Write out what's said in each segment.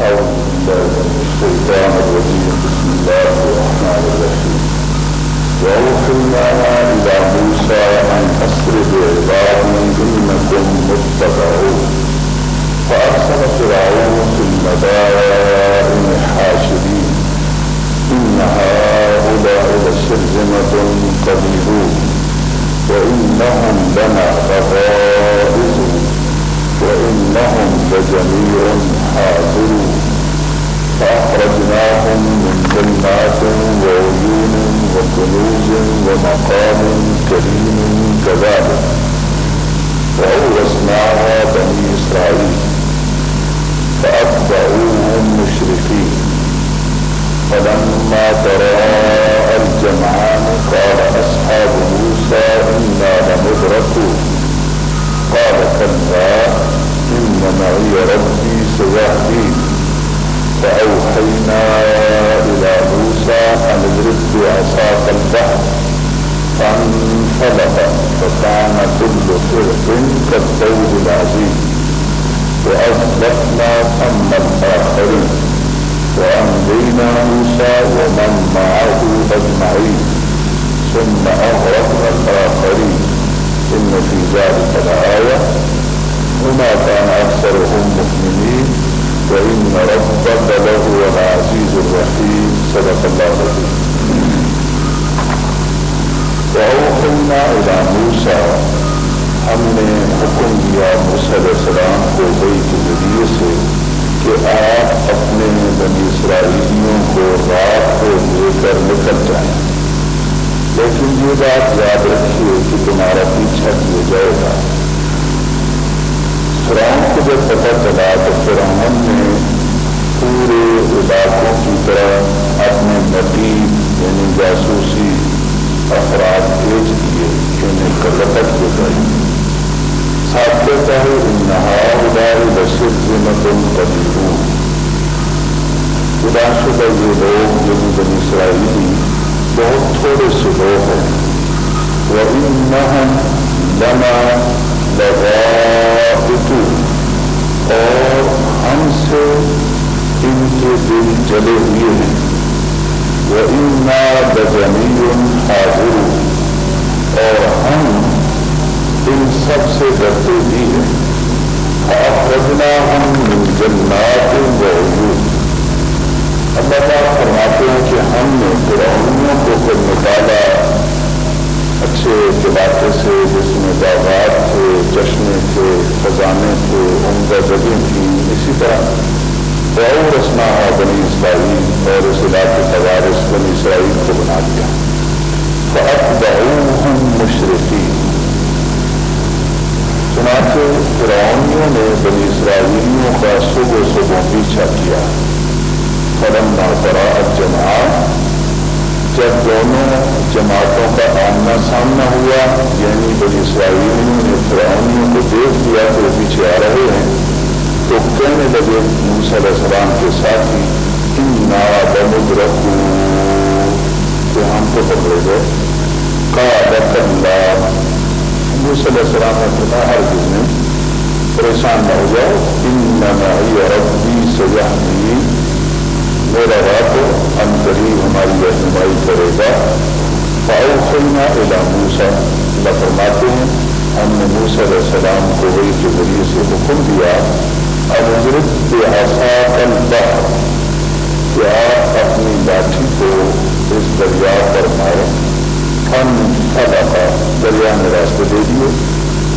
أعوذ بالله من الشيطان بسم الله الرحمن الرحيم وأوحينا إلى موسى أن أسر بعبادي إنكم متبعون فأرسل فرعون في المدائن حاشرين إن هؤلاء لشرذمة قليلون وإنهم لنا لغائزون وإنهم لجميع فأخرجناهم من جنات وعيون وكنوز ومقام كريم كذلك. وأورثناها بني إسرائيل. فأتبعوهم مشركين فلما تراءى الجمعان قال أصحاب موسى إنا لمدركون. قال كلا إن معي ربي. سيهدين فأوحينا إلى موسى أن اضرب بعصاك البحر فانفلق فكان كل فرق كالطول العظيم وأزلفنا ثم الآخرين. وأنجينا موسى ومن معه أجمعين. ثم أغرقنا الآخرين. إن في ذلك لآية. وما كان أكثرهم مؤمنين وإن ربك لهو العزيز الرحيم. صدق الله العظيم. وأوحينا إلى موسى ہم نے حکم دیا موسیٰ علیہ السلام کو وہی کے ذریعے سے کہ آپ اپنے بنی اسرائیلیوں کو رات کو لے کر نکل جائیں۔ لیکن یہ بات یاد رکھیے کہ تمہارا پیچھا کیا جائے گا۔ فرعون کو جب پتہ چلا تو فرعون نے پورے علاقوں کی طرح اپنے نتیب یعنی جاسوسی افراد بھیج دیے کہ انہیں کلکٹ ہو گئی ساتھ کہتا ہے، انہا ادار بشر نتن قبیلوں خدا شدہ یہ لوگ جو بنی اسرائیلی بہت تھوڑے سے لوگ ہیں۔ وہ ان لنا لگا اور ہم سے ان کے دل جلے ہوئے ہیں۔ وہ ان بجنی حاضر اور ہم ان سب سے ڈرتے بھی ہیں۔ اخرجنا ہم جنات اللہ فرماتے ہیں کہ ہم نے فرعونیوں کو پھر نکالا۔ اچھے علاقے سے جس میں باغات تھے چشمے تھے خزانے تھے عمدہ جگہ تھی اسی طرح بہت رسنا ہے بنی اسرائیل اور اس علاقے کا وارث بنی اسرائیل کو بنا دیا۔ بہت بہو مشرقی چنانچہ فرعونیوں نے بنی اسرائیلیوں کا صبح صبح پیچھا کیا۔ فلم نہ جماعت جب دونوں جماعتوں کا آمنا سامنا ہوا یعنی بنی اسرائیلیوں نے فرعونیوں کو دیکھ دیا کہ وہ پیچھے آ رہے ہیں، تو کہنے لگے علیہ السلام کے ساتھ ہی ان نا بمد رکھوں کہ ہم کو پکڑے گئے۔ کا رکھ موسیٰ علیہ السلام نے فرمایا، ہر چیز میں پریشان نہ ہو جاؤ، ان نمائی ربی سجاہنی میرا رب انتری ہماری رہنمائی کرے گا۔ فاؤخنا الا موسا اللہ فرماتے ہیں، ہم نے موسیٰ علیہ السلام کو وہی کے ذریعے سے حکم دیا اب حضرت کے البحر کہ آپ اپنی لاٹھی کو اس دریا پر ماریں ہم کا دریا میں راستے دے دیے۔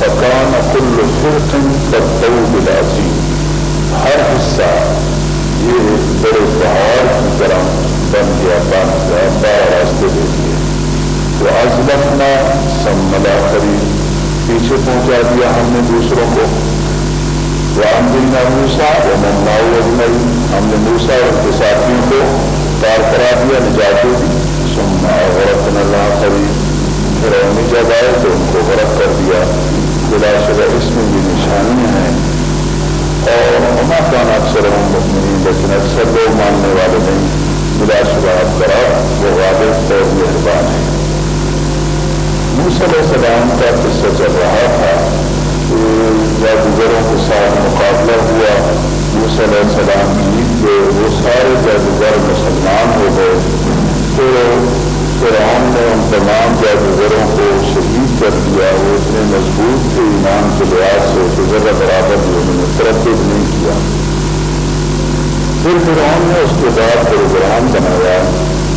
پکان کل فرقن بدو بلاسی۔ ہر حصہ یہ بڑے پہاڑ کی طرح بن گیا بن گیا بڑا راستے دے دیے تو آج لکھنا سملا کری پیچھے پہنچا دیا ہم نے دوسروں کو رام دینا موسا وہ مماؤ ہم نے موسا اور کے ساتھیوں کو پار کرا دیا نجات دی سننا غرق نہ کری پھر امی جب تو ان کو غرق کر دیا بلا شدہ اس میں بھی نشانیاں ہیں اور ہما کان اکثر ہم مکمنی لیکن اکثر لوگ ماننے والے نہیں بلا شدہ کرا وہ واضح اور مہربان ہے علیہ السلام کا قصہ چل رہا تھا کہ جادوگروں کے ساتھ مقابلہ ہوا موسیٰ علیہ السلام کی کہ وہ سارے جادوگر مسلمان ہو گئے تو فرعون نے ان تمام جادوگروں کو شہید کر دیا، وہ اتنے مضبوط تھے ایمان کے لحاظ سے کہ ذرا برابر بھی انہوں نے ترقی نہیں کیا پھر فرعون نے اس کے بعد پروگرام بنایا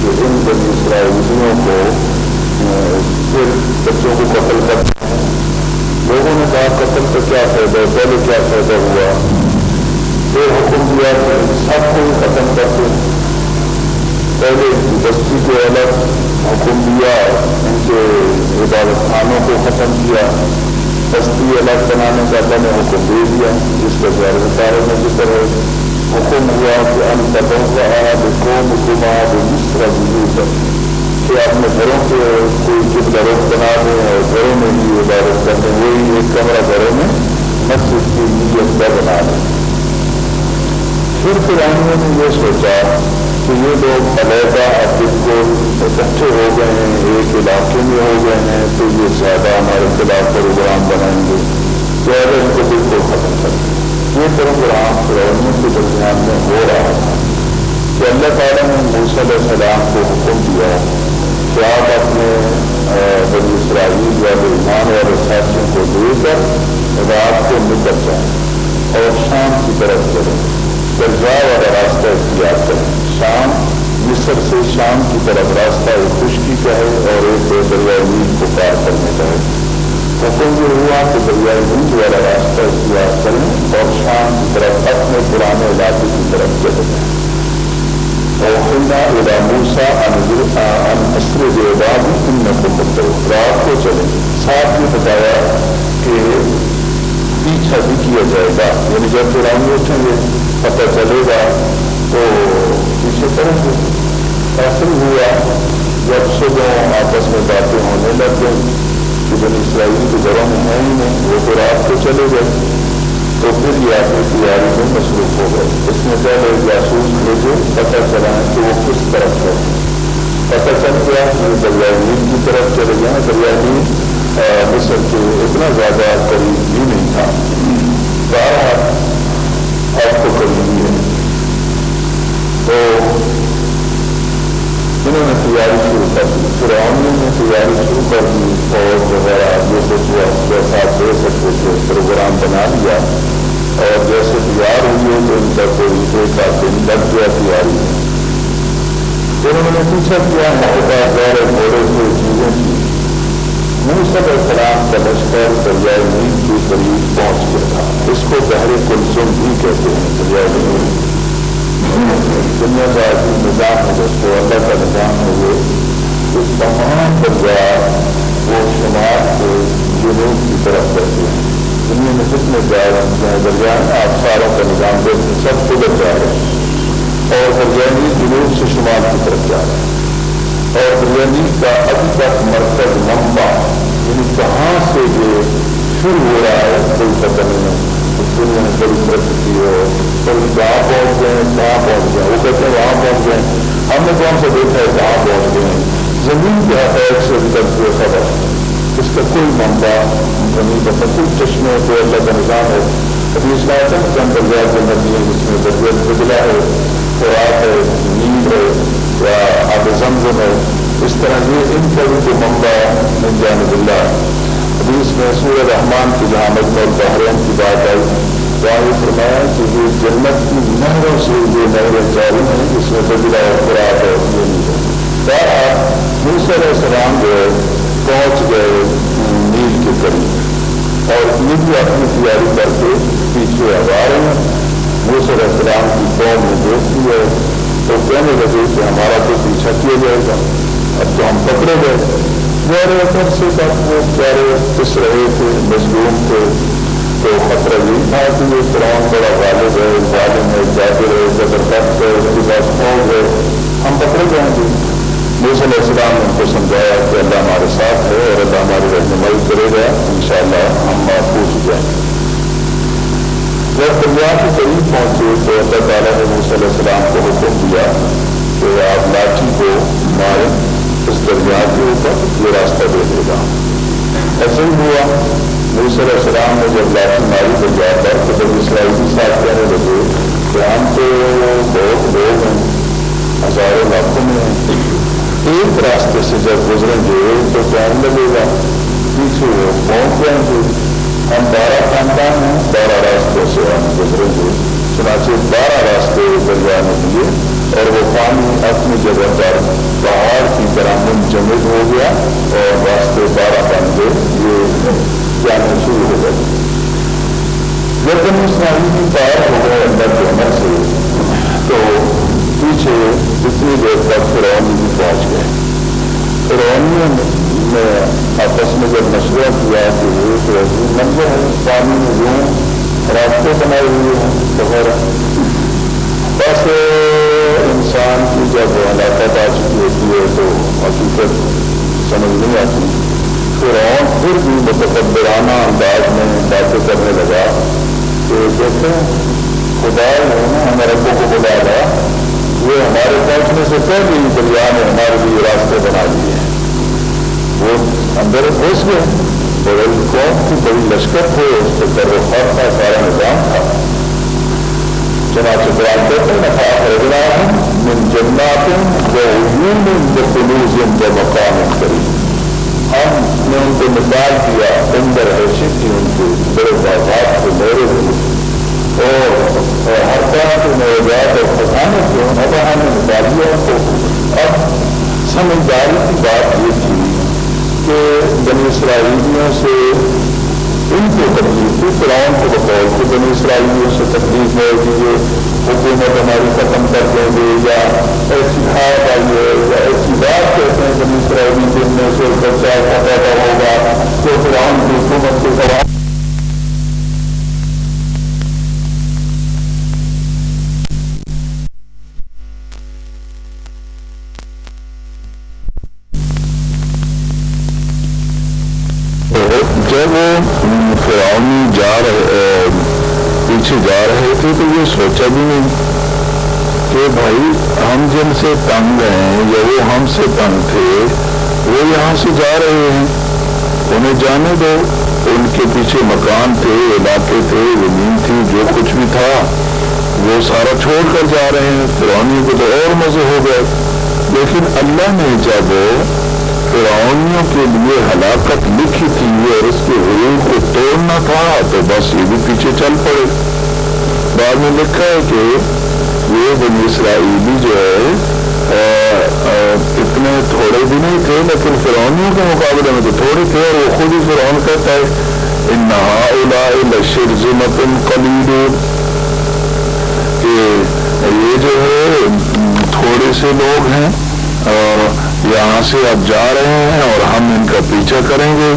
کہ ان بنی اسرائیلیوں کو پھر بچوں کو قتل کر لوگوں نے کہا، قتل کا کیا فائدہ؟ ہے پہلے کیا فائدہ ہوا؟ پھر حکم دیا کہ سب کو ختم کر کے پہلے بستی کو الگ حکم دیا، ان کے عبادت خانوں کو ختم کیا۔ بستی الگ بنانے کا بنے حکم دے دیا۔ جس کا غیر سارے میں ذکر ہے حکم ہوا کہ ان قدم کا آب قوم حکومات مصر وجود کہ اپنے گھروں کے کوئی چپ رخ بنا دیں اور گھروں میں بھی عبادت کرنے وہی ایک کمرہ گھروں میں مسجد کی نیت کا بنا دیں پھر پرانیوں نے یہ سوچا کہ یہ لوگ علیحدہ اب بالکل اکٹھے ہو گئے ہیں، ایک علاقے میں ہو گئے ہیں، تو یہ زیادہ ہمارے خلاف پروگرام بنائیں گے۔ چہرے ان کو بالکل ختم کر یہ پروگرام فرونیوں کے درمیان میں ہو رہا ہے کہ اللہ تعالیٰ نے موسیٰ علیہ السلام کو حکم دیا کہ آپ اپنے بنی اسرائیل طرف اپنے پرانے علاقے کی طرف چلے جائیں۔ رات کو چلیں ساتھ میں بتایا کہ پیچھا بھی کیا جائے گا۔ یعنی جب پرانی اٹھیں گے، پتہ چلے گا۔ تو پیچھے کریں گے۔ ایسا ہوا جب صبح آپس میں باتیں ہونے لگ گئی کہ بنی اسرائیل کے گھروں میں ہیں ہی نہیں۔ وہ تو رات کو چلے گئے۔ تو پھر یہ اپنی تیاری میں مصروف ہو گئے۔ اس میں پہلے جاسوس بھیجے پتہ چلائیں کہ وہ کس طرف ہے۔ پتہ چل گیا کہ دریائے نیل کی طرف چلے گئے۔ دریائے نیل مصر کے اتنا زیادہ قریب بھی نہیں تھا۔ بارہ اب تو قریبی ہے۔ تو تیاری شروع کر دی فرعونی نے تیاری شروع کر دی فوج وغیرہ جو کچھ جیسا دے سکتے تھے، پروگرام بنا لیا۔ اور جیسے تیار ہوئی ہے تو ان کا کوئی ایک آدھ دن لگ گیا تیاری۔ میں انہوں نے پوچھا کیا ہمارے پاس غیر گھوڑے سے چیزیں تھیں۔ منہ سب احترام کا لشکر دریائے نیند کے قریب پہنچ گیا تھا۔ اس کو بحر کلسم بھی کہتے ہیں، دریائے نیند دنیا کا نظام ہے دوستوں اللہ کا نظام ہے وہ۔ اس تمام درجات وہ شمار سے جنوب کی طرف کرتے ہیں دنیا میں جتنے جائے دریا آپ ساروں کا نظام دیکھتے سب قدر جا رہے ہیں اور دریانی جنوب سے شمال کی طرف جا رہے ہیں اور دریانی کا ابھی تک مرکز لمبا یعنی کہاں سے یہ شروع ہو رہا ہے کوئی پتہ نہیں دنیا میں بڑی ترقی ہو کبھی کہاں پہنچ گئے کہاں پہنچ گئے وہ کہتے ہیں وہاں پہنچ گئے ہم نے کون سا دیکھا ہے کہاں پہنچ گئے زمین کے حقائق سے ابھی تک خبر اس کا کوئی منبع زمین کا کوئی چشمے کو اللہ کا نظام ہے۔ ابھی اس کا ایسا چند درجات جو ندی ہے، جس میں درجت بدلا ہے، خوراک ہے، نیند ہے، یا آب زمزم ہے۔ اس طرح یہ ان کا بھی جو منبع من جانب اللہ حدیث میں سورہ رحمان کی جہاں مجمع البحرین کی بات آئی۔ وہاں یہ فرمایا کہ یہ جنت کی نہروں سے یہ نہریں جاری ہیں، جس میں بدلا اور خوراک ہے، یہ نہیں ہے بہرحال موسر السلام جو ہے پہنچ گئے نیل کے قریب۔ اور یہ بھی اپنی تیاری کر کے پیچھے آ رہے ہیں۔ موسر السلام کی قوم نے دیکھ ہے۔ تو کہنے لگے کہ ہمارا تو پیچھا کیا جائے گا۔ اب تو ہم پکڑے گئے۔ میرے اوپر سے سب وہ پیارے کس رہے تھے، مظلوم تھے۔ تو خطرہ یہ تھا کہ یہ قرآن بڑا غالب ہے ظالم ہے جاگر ہے، زبردست ہے، اس کے پاس فوج ہے۔ ہم پکڑے جائیں گے۔ موسیٰ علیہ السلام نے ان کو سمجھایا کہ اللہ ہمارے ساتھ ہے اور اللہ ہماری رہنمائی کرے گا ان شاء اللہ ہم محفوظ ہو جائیں گے جب دنیا کے قریب پہنچے تو اللہ تعالیٰ نے موسیٰ علیہ السلام کو حکم دیا کہ آپ لاٹھی کو ماریں، اس دریا کے اوپر یہ راستہ دے دے گا۔ ایسے ہی ہوا علیہ السلام نے جب لاٹھی ماری دریا پر تو جب اسرائیلی صاحب کہنے لگے کہ ہم تو بہت لوگ ہیں، ہزاروں لاکھوں میں ہیں۔ ایک راستے سے جب گزریں گے تو ٹائم لگے گا پیچھے وہ پہنچ جائیں گے ہم بارہ خاندان ہیں بارہ راستوں سے ہم گزریں گے چنانچہ بارہ راستے دریا میں دیے اور وہ پانی اپنی جگہ پر پہاڑ کی طرح منجمد ہو گیا اور راستے بارہ بن گئے یہ جانا شروع ہو گئے جب ہم میں کیا کہ تو منظر ہے پانی میں راستے بنائے ہوئے ہیں وغیرہ بس انسان کی جب ہلاکت آ چکی ہوتی ہے تو حقیقت سمجھ نہیں آتی پھر اور پھر بھی متقبرانہ انداز میں باتیں کرنے لگا کہ دیکھتے خدا نے ہمارے ربوں کو بلا رہا وہ ہمارے پہنچنے سے پہلے ہی دریا نے ہمارے لیے راستے بنا دیے وہ اندر گھس گئے بڑے قوم کی بڑی لشکر تھے، اس کے در و کا سارا نظام تھا۔ چنانچہ بیان کرتے ہیں فاخرجناهم من جنات وعيون وكنوز ومقام کریم۔ ہم نے ان کو مثال دیا اندر حیثیت کی، ان کے بڑے باغات کو میرے ہوئے اور ہر طرح کے موجود اور خزانے کو مباح نے مثال دیا ان کو۔ اب سمجھداری کی بات یہ تھی کہ بنی اسرائیلیوں سے ان کو تکلیف تھی فرعون کو بطور کہ بنی اسرائیلیوں سے تکلیف ہے کہ یہ حکومت ہماری ختم کر دیں گے یا ایسی ہار آئی ہے یا ایسی بات کہتے ہیں بنی اسرائیلی جن میں سے بچہ پیدا ہوگا تو فرعون کی حکومت کے دوران رہے تھے تو یہ سوچا بھی نہیں کہ بھائی ہم جن سے تنگ ہیں یا وہ ہم سے تنگ تھے، وہ یہاں سے جا رہے ہیں۔ انہیں جانے دو۔ ان کے پیچھے مکان تھے، علاقے تھے، زمین تھی، جو کچھ بھی تھا، وہ سارا چھوڑ کر جا رہے ہیں۔ فرونی کو تو اور مزے ہو گئے۔ لیکن اللہ نے جب فرعونیوں کے لیے ہلاکت لکھی تھی اور اس کے حروف کو توڑنا تھا، تو بس یہ بھی پیچھے چل پڑے۔ بعد میں لکھا ہے کہ یہ بنی اسرائیلی جو ہے اتنے تھوڑے بھی نہیں تھے، لیکن فرونیوں کے مقابلے میں تو تھوڑے تھے اور وہ خود ہی فرعون کہتا ہے، ان نہا شرزمت قلیل کہ یہ جو ہے، تھوڑے سے لوگ ہیں اور یہاں سے اب جا رہے ہیں اور ہم ان کا پیچھا کریں گے،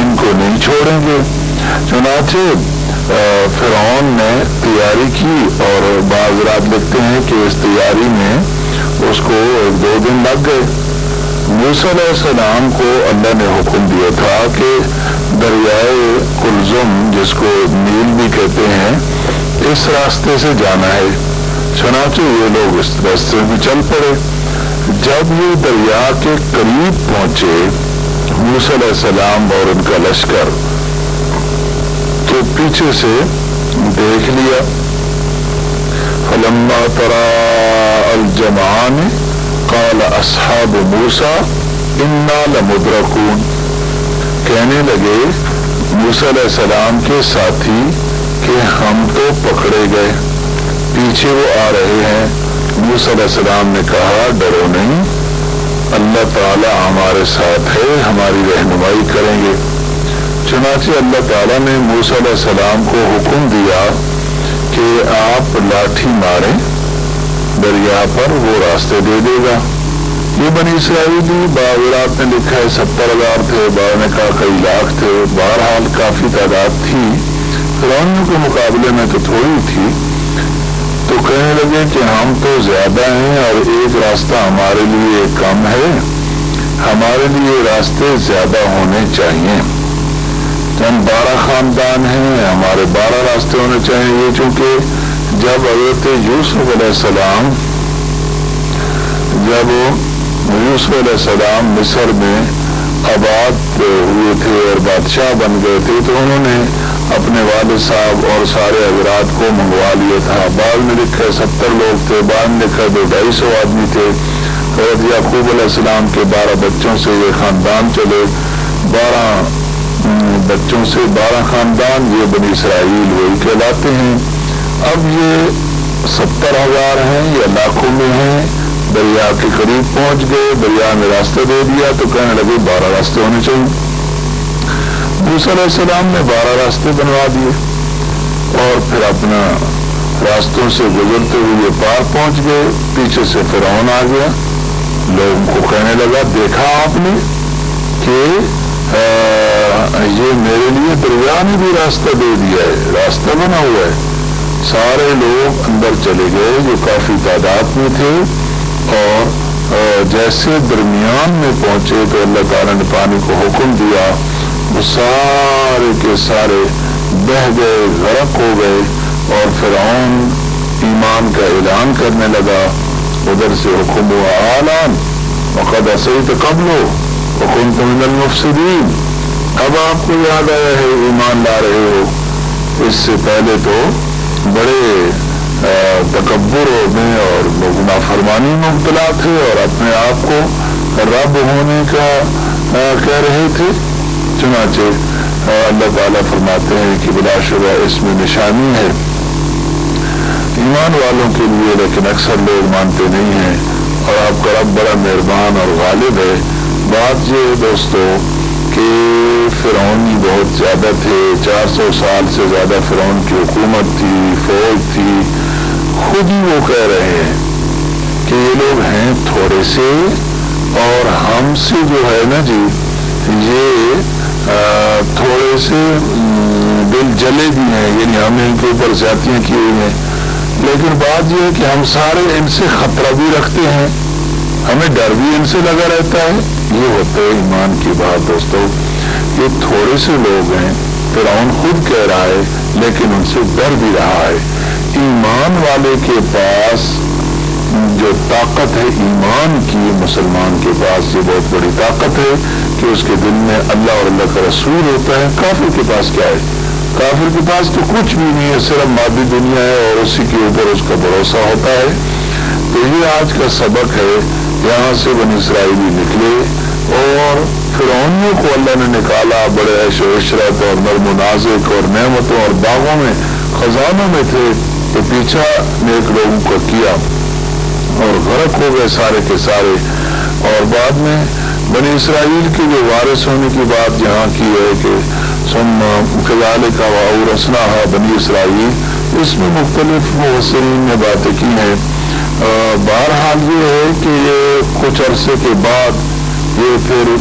ان کو نہیں چھوڑیں گے۔ چنانچہ فرعون نے تیاری کی اور بعض رات لکھتے ہیں کہ اس تیاری میں اس کو دو دن لگ گئے۔ علیہ السلام کو اللہ نے حکم دیا تھا کہ دریائے کلزم، جس کو نیل بھی کہتے ہیں، اس راستے سے جانا ہے۔ چنانچہ یہ لوگ اس راستے میں چل پڑے۔ جب یہ دریا کے قریب پہنچے علیہ السلام اور ان کا لشکر تو پیچھے سے دیکھ لیا۔ فلما ترا الجمان قال اصحاب موسا انا لمدرکون کہنے لگے علیہ السلام کے ساتھی کہ ہم تو پکڑے گئے۔ پیچھے وہ آ رہے ہیں۔ موسیٰ علیہ السلام نے کہا، ڈرو نہیں۔ اللہ تعالیٰ ہمارے ساتھ ہے، ہماری رہنمائی کریں گے۔ چنانچہ اللہ تعالیٰ نے موسیٰ علیہ السلام کو حکم دیا کہ آپ لاٹھی ماریں، دریا پر وہ راستے دے دے گا۔ یہ بنی اسرائیلی باغرات نے لکھا ہے، ستر ہزار تھے بعض نے کہا کئی لاکھ تھے۔ بہرحال کافی تعداد تھی۔ فرونیوں کے مقابلے میں تو تھوڑی تھی۔ تو کہنے لگے کہ ہم تو زیادہ ہیں اور ایک راستہ ہمارے لیے کم ہے۔ ہمارے لیے راستے زیادہ ہونے چاہیے ہم بارہ خاندان ہیں، ہمارے بارہ راستے ہونے چاہیے، چونکہ جب حضرت یوسف علیہ السلام، جب یوسف علیہ السلام مصر میں آباد ہوئے تھے اور بادشاہ بن گئے تھے، تو انہوں نے اپنے والد صاحب اور سارے حضرات کو منگوا لیا تھا۔ بعض میں لکھے ستر لوگ تھے، بعد میں لکھا دو ڈھائی سو آدمی تھے۔ حضرت یعقوب علیہ السلام کے بارہ بچوں سے یہ خاندان چلے۔ بارہ بچوں سے بارہ خاندان یہ بنی اسرائیل وہی کہلاتے ہیں۔ اب یہ ستر ہزار ہیں یا لاکھوں میں ہیں۔ دریا کے قریب پہنچ گئے، دریا میں راستہ دے دیا تو کہنے لگے بارہ راستے ہونے چاہیے۔ علیہ السلام نے بارہ راستے بنوا دیے اور پھر اپنا راستوں سے گزرتے ہوئے پار پہنچ گئے۔ پیچھے سے فرعون آ گیا۔ لوگوں کو کہنے لگا، دیکھا آپ نے کہ یہ میرے لیے دریا نے بھی راستہ دے دیا ہے، راستہ بنا ہوا ہے۔ سارے لوگ اندر چلے گئے جو کافی تعداد میں تھے اور جیسے درمیان میں پہنچے تو اللہ تعالیٰ نے پانی کو حکم دیا۔ وہ سارے کے سارے بہ گئے، غرق ہو گئے اور فرعون ایمان کا اعلان کرنے لگا۔ ادھر سے حکم ہوا اعلان وقت صحیح تو قبل ہو حکم من المفسدین. اب آپ کو یاد آیا ہے ایمان لا رہے ہو۔ اس سے پہلے تو بڑے تکبر میں اور گنا فرمانی مبتلا تھے اور اپنے آپ کو رب ہونے کا کہہ رہے تھے۔ چنانچہ اللہ تعالیٰ فرماتے ہیں کہ بلا شبہ اس میں نشانی ہے۔ ایمان والوں کے لیے لیکن اکثر لوگ مانتے نہیں ہیں اور آپ کا رب بڑا مہربان اور غالب ہے۔ بات یہ دوستو کہ فرعونی بہت زیادہ تھے، چار سو سال سے زیادہ فرعون کی حکومت تھی، فوج تھی۔ خود ہی وہ کہہ رہے ہیں کہ یہ لوگ ہیں تھوڑے سے اور ہم سے جو ہے نا جی یہ تھوڑے سے دل جلے بھی ہیں۔ یعنی ہم ان کے اوپر زیادتیاں کی ہوئی ہیں۔ لیکن بات یہ ہے کہ ہم سارے ان سے خطرہ بھی رکھتے ہیں۔ ہمیں ڈر بھی ان سے لگا رہتا ہے۔ یہ ہوتا ہے ایمان کی بات دوستو، یہ تھوڑے سے لوگ ہیں، فرعون خود کہہ رہا ہے، لیکن ان سے ڈر بھی رہا ہے۔ ایمان والے کے پاس جو طاقت ہے، ایمان کی مسلمان کے پاس یہ بہت بڑی طاقت ہے کہ اس کے دل میں اللہ اور اللہ کا رسول ہوتا ہے۔ کافر کے پاس کیا ہے؟ کافر کے پاس تو کچھ بھی نہیں ہے، صرف مادی دنیا ہے اور اسی کے اوپر اس کا بھروسہ ہوتا ہے۔ تو یہ آج کا سبق ہے یہاں سے بن اسرائیلی نکلے اور فرونیوں کو اللہ نے نکالا بڑے عیش و عشرت اور نرم و نازک اور نعمتوں اور باغوں میں، خزانوں میں تھے، تو پیچھا نیک لوگوں کا کیا اور غرق ہو گئے سارے کے سارے۔ اور بعد میں بنی اسرائیل کے جو وارث ہونے کی بات یہاں کی ہے کہ سن خیال کا واؤ رسنا بنی اسرائیل۔ اس میں مختلف مبصرین نے باتیں کی ہیں۔ بہرحال یہ ہے کہ یہ کچھ عرصے کے بعد یہ پھر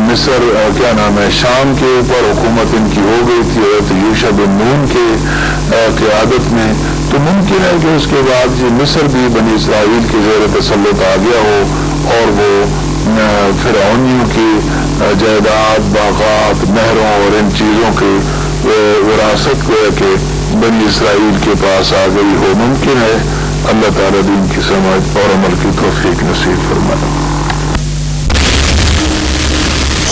مصر کیا نام ہے، شام کے اوپر حکومت ان کی ہو گئی تھی، حضرت یوشا بن نون کے قیادت میں۔ تو ممکن ہے کہ اس کے بعد یہ مصر بھی بنی اسرائیل کی زیر تسلط آ گیا ہو اور وہ فرعونیوں کی جائیداد، باغات، نہروں اور ان چیزوں کی وراثت کو کہ بنی اسرائیل کے پاس آ گئی ہو۔ ممکن ہے اللہ تعالیٰ دین کی سماج اور عمل کی توفیق نصیب فرمانا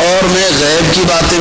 اور میں غیب کی باتیں